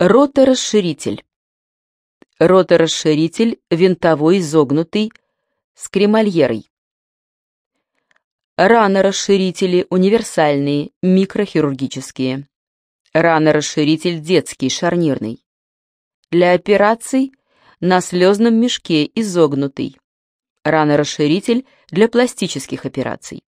Роторасширитель. Роторасширитель винтовой изогнутый с кремольерой. Ранорасширители универсальные, микрохирургические. Ранорасширитель детский, шарнирный. Для операций на слезном мешке изогнутый. Ранорасширитель для пластических операций.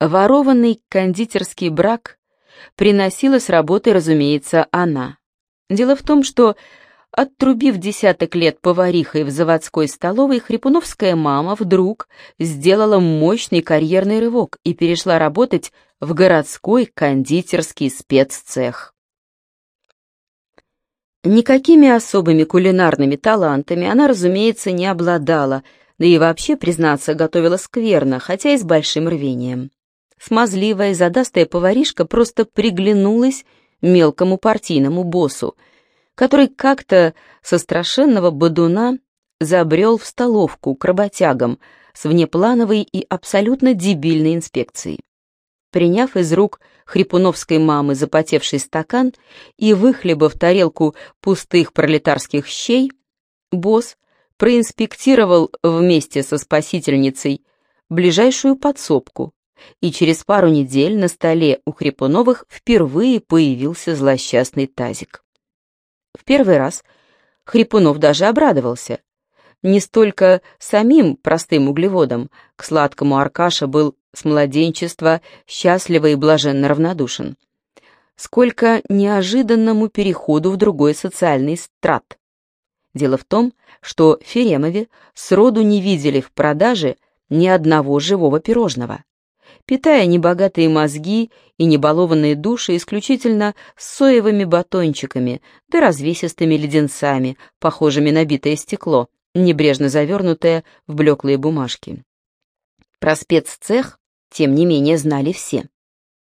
Ворованный кондитерский брак приносила с работы, разумеется, она. Дело в том, что Оттрубив десяток лет поварихой в заводской столовой, хрипуновская мама вдруг сделала мощный карьерный рывок и перешла работать в городской кондитерский спеццех. Никакими особыми кулинарными талантами она, разумеется, не обладала, да и вообще, признаться, готовила скверно, хотя и с большим рвением. Смазливая, задастая поваришка просто приглянулась мелкому партийному боссу — который как-то со страшенного бодуна забрел в столовку к работягам с внеплановой и абсолютно дебильной инспекцией. Приняв из рук хрипуновской мамы запотевший стакан и выхлебав тарелку пустых пролетарских щей, босс проинспектировал вместе со спасительницей ближайшую подсобку, и через пару недель на столе у Хрипуновых впервые появился злосчастный тазик. В первый раз Хрипунов даже обрадовался. Не столько самим простым углеводом, к сладкому Аркаша был с младенчества счастливо и блаженно равнодушен, сколько неожиданному переходу в другой социальный страт. Дело в том, что Феремове сроду не видели в продаже ни одного живого пирожного питая небогатые мозги и небалованные души исключительно соевыми батончиками да развесистыми леденцами, похожими на битое стекло, небрежно завернутое в блеклые бумажки. Про спеццех, тем не менее, знали все.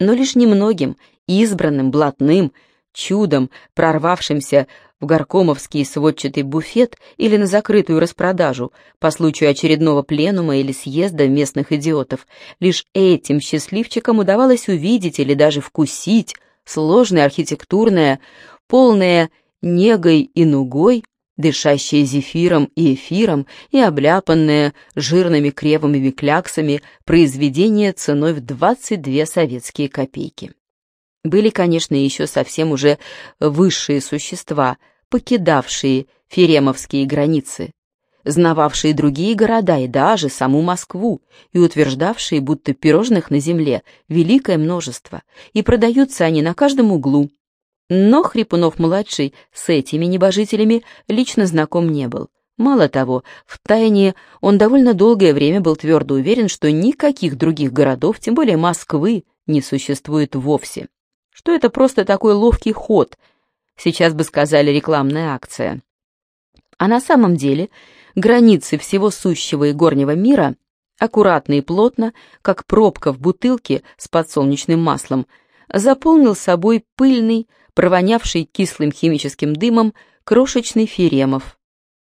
Но лишь немногим, избранным, блатным, чудом, прорвавшимся в горкомовский сводчатый буфет или на закрытую распродажу по случаю очередного пленума или съезда местных идиотов. Лишь этим счастливчикам удавалось увидеть или даже вкусить сложное архитектурное, полное негой и нугой, дышащее зефиром и эфиром и обляпанное жирными кремовыми кляксами произведение ценой в 22 советские копейки. Были, конечно, еще совсем уже высшие существа, покидавшие феремовские границы, знававшие другие города и даже саму Москву, и утверждавшие, будто пирожных на земле великое множество, и продаются они на каждом углу. Но Хрипунов-младший с этими небожителями лично знаком не был. Мало того, в тайне он довольно долгое время был твердо уверен, что никаких других городов, тем более Москвы, не существует вовсе что это просто такой ловкий ход, сейчас бы сказали рекламная акция. А на самом деле границы всего сущего и горнего мира, аккуратно и плотно, как пробка в бутылке с подсолнечным маслом, заполнил собой пыльный, провонявший кислым химическим дымом, крошечный Феремов.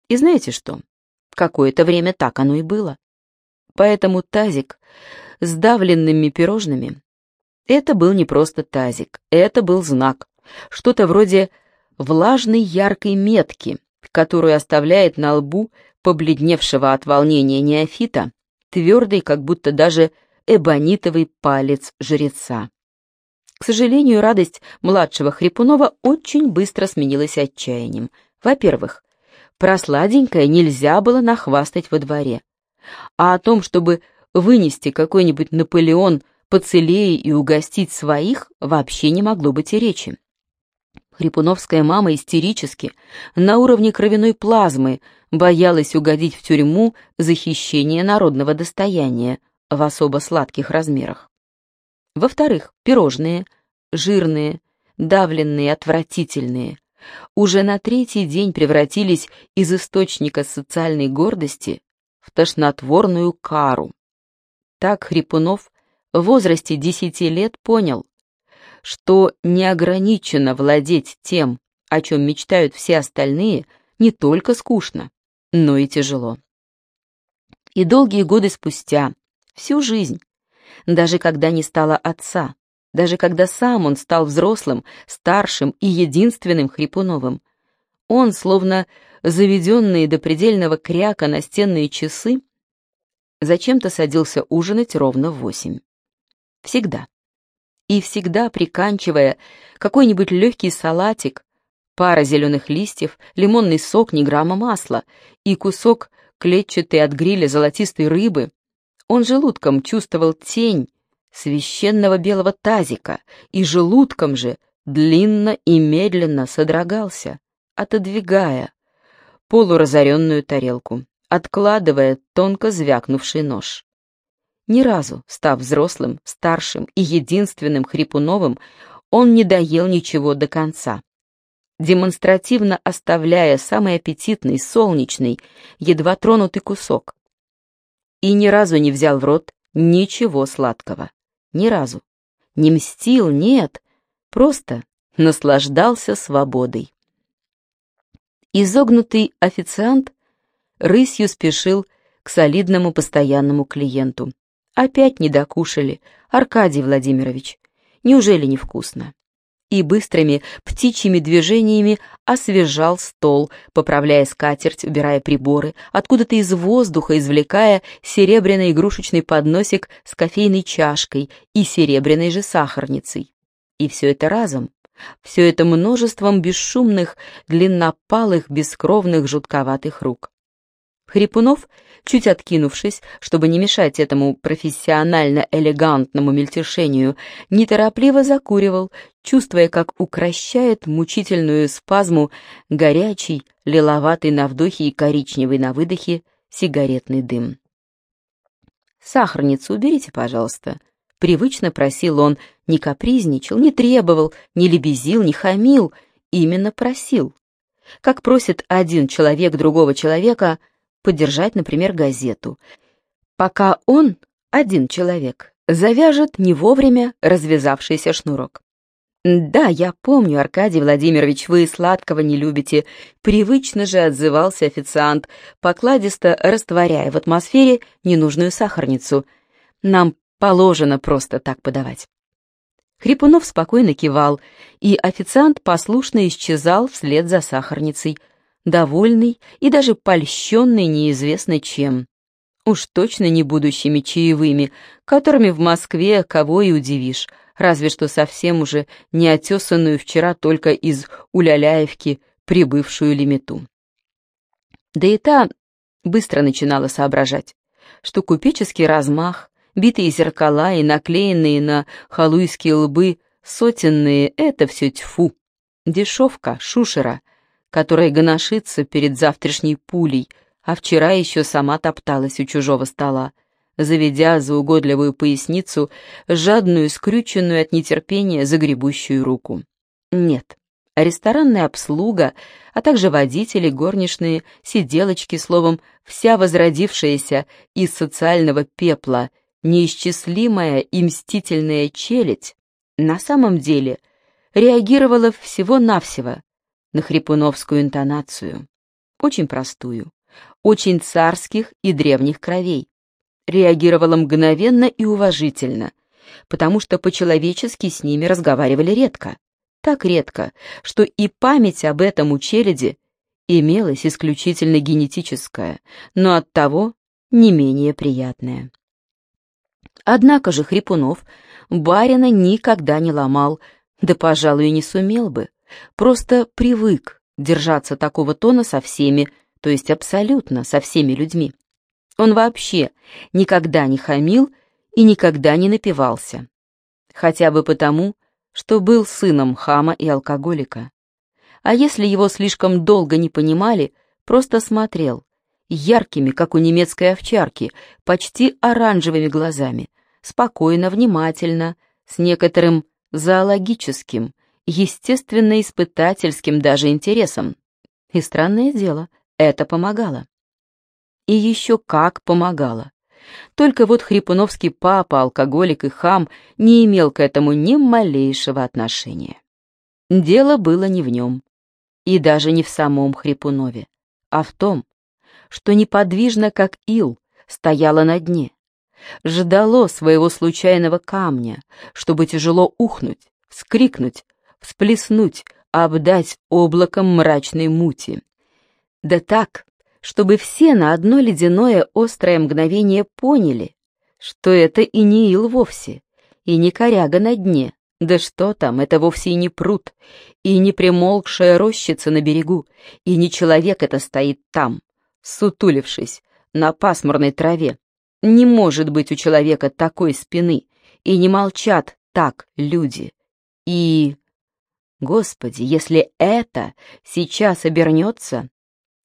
И знаете что? Какое-то время так оно и было. Поэтому тазик с давленными пирожными это был не просто тазик, это был знак, что-то вроде влажной яркой метки, которую оставляет на лбу побледневшего от волнения неофита твердый, как будто даже эбонитовый палец жреца. К сожалению, радость младшего Хрипунова очень быстро сменилась отчаянием. Во-первых, про сладенькое нельзя было нахвастать во дворе. А о том, чтобы вынести какой-нибудь Наполеон поцелее и угостить своих вообще не могло быть и речи. Хрипуновская мама истерически, на уровне кровяной плазмы, боялась угодить в тюрьму за хищение народного достояния в особо сладких размерах. Во-вторых, пирожные, жирные, давленные, отвратительные, уже на третий день превратились из источника социальной гордости в тошнотворную кару. Так Хрипунов в возрасте десяти лет понял, что неограниченно владеть тем, о чем мечтают все остальные, не только скучно, но и тяжело. И долгие годы спустя, всю жизнь, даже когда не стало отца, даже когда сам он стал взрослым, старшим и единственным Хрипуновым. Он, словно заведенные до предельного кряка настенные часы, зачем-то садился ужинать ровно в восемь. Всегда. И всегда приканчивая какой-нибудь легкий салатик, пара зеленых листьев, лимонный сок, ни грамма масла и кусок клетчатой от гриля золотистой рыбы, он желудком чувствовал тень священного белого тазика и желудком же длинно и медленно содрогался, отодвигая полуразоренную тарелку, откладывая тонко звякнувший нож. Ни разу, став взрослым, старшим и единственным Хрипуновым, он не доел ничего до конца. Демонстративно оставляя самый аппетитный, солнечный, едва тронутый кусок. И ни разу не взял в рот ничего сладкого. Ни разу. Не мстил, нет. Просто наслаждался свободой. Изогнутый официант рысью спешил к солидному постоянному клиенту. Опять не докушали, Аркадий Владимирович. Неужели невкусно? И быстрыми птичьими движениями освежал стол, поправляя скатерть, убирая приборы, откуда-то из воздуха извлекая серебряный игрушечный подносик с кофейной чашкой и серебряной же сахарницей. И все это разом, все это множеством бесшумных, длиннопалых, бескровных, жутковатых рук. Хрипунов, чуть откинувшись, чтобы не мешать этому профессионально-элегантному мельтешению, неторопливо закуривал, чувствуя, как укращает мучительную спазму горячий, лиловатый на вдохе и коричневый на выдохе сигаретный дым. «Сахарницу уберите, пожалуйста», — привычно просил он, не капризничал, не требовал, не лебезил, не хамил, именно просил. Как просит один человек другого человека — подержать, например, газету, пока он, один человек, завяжет не вовремя развязавшийся шнурок. «Да, я помню, Аркадий Владимирович, вы сладкого не любите», привычно же отзывался официант, покладисто растворяя в атмосфере ненужную сахарницу. «Нам положено просто так подавать». Хрипунов спокойно кивал, и официант послушно исчезал вслед за сахарницей – довольный и даже польщенный неизвестно чем. Уж точно не будущими чаевыми, которыми в Москве кого и удивишь, разве что совсем уже не отесанную вчера только из Уляляевки прибывшую лимиту. Да и та быстро начинала соображать, что купеческий размах, битые зеркала и наклеенные на халуйские лбы сотенные — это все тьфу. Дешевка, шушера — которая гоношится перед завтрашней пулей, а вчера еще сама топталась у чужого стола, заведя за угодливую поясницу жадную, скрюченную от нетерпения загребущую руку. Нет, ресторанная обслуга, а также водители, горничные, сиделочки, словом, вся возродившаяся из социального пепла, неисчислимая и мстительная челядь, на самом деле реагировала всего-навсего на хрипуновскую интонацию, очень простую, очень царских и древних кровей. Реагировала мгновенно и уважительно, потому что по-человечески с ними разговаривали редко. Так редко, что и память об этом у имелась исключительно генетическая, но оттого не менее приятная. Однако же Хрипунов барина никогда не ломал, да, пожалуй, и не сумел бы просто привык держаться такого тона со всеми, то есть абсолютно со всеми людьми. Он вообще никогда не хамил и никогда не напивался. Хотя бы потому, что был сыном хама и алкоголика. А если его слишком долго не понимали, просто смотрел, яркими, как у немецкой овчарки, почти оранжевыми глазами, спокойно, внимательно, с некоторым зоологическим, естественно-испытательским даже интересом. И странное дело, это помогало. И еще как помогало. Только вот Хрипуновский папа, алкоголик и хам, не имел к этому ни малейшего отношения. Дело было не в нем, и даже не в самом Хрипунове, а в том, что неподвижно, как ил, стояла на дне, ждало своего случайного камня, чтобы тяжело ухнуть, вскрикнуть, всплеснуть, обдать облаком мрачной мути. Да так, чтобы все на одно ледяное острое мгновение поняли, что это и не ил вовсе, и не коряга на дне, да что там, это вовсе и не пруд, и не примолкшая рощица на берегу, и не человек это стоит там, сутулившись, на пасмурной траве. Не может быть у человека такой спины, и не молчат так люди. И... Господи, если это сейчас обернется,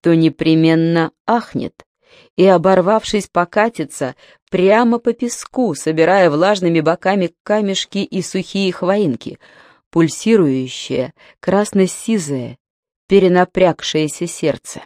то непременно ахнет и, оборвавшись, покатится прямо по песку, собирая влажными боками камешки и сухие хвоинки, пульсирующее, красно-сизое, перенапрягшееся сердце.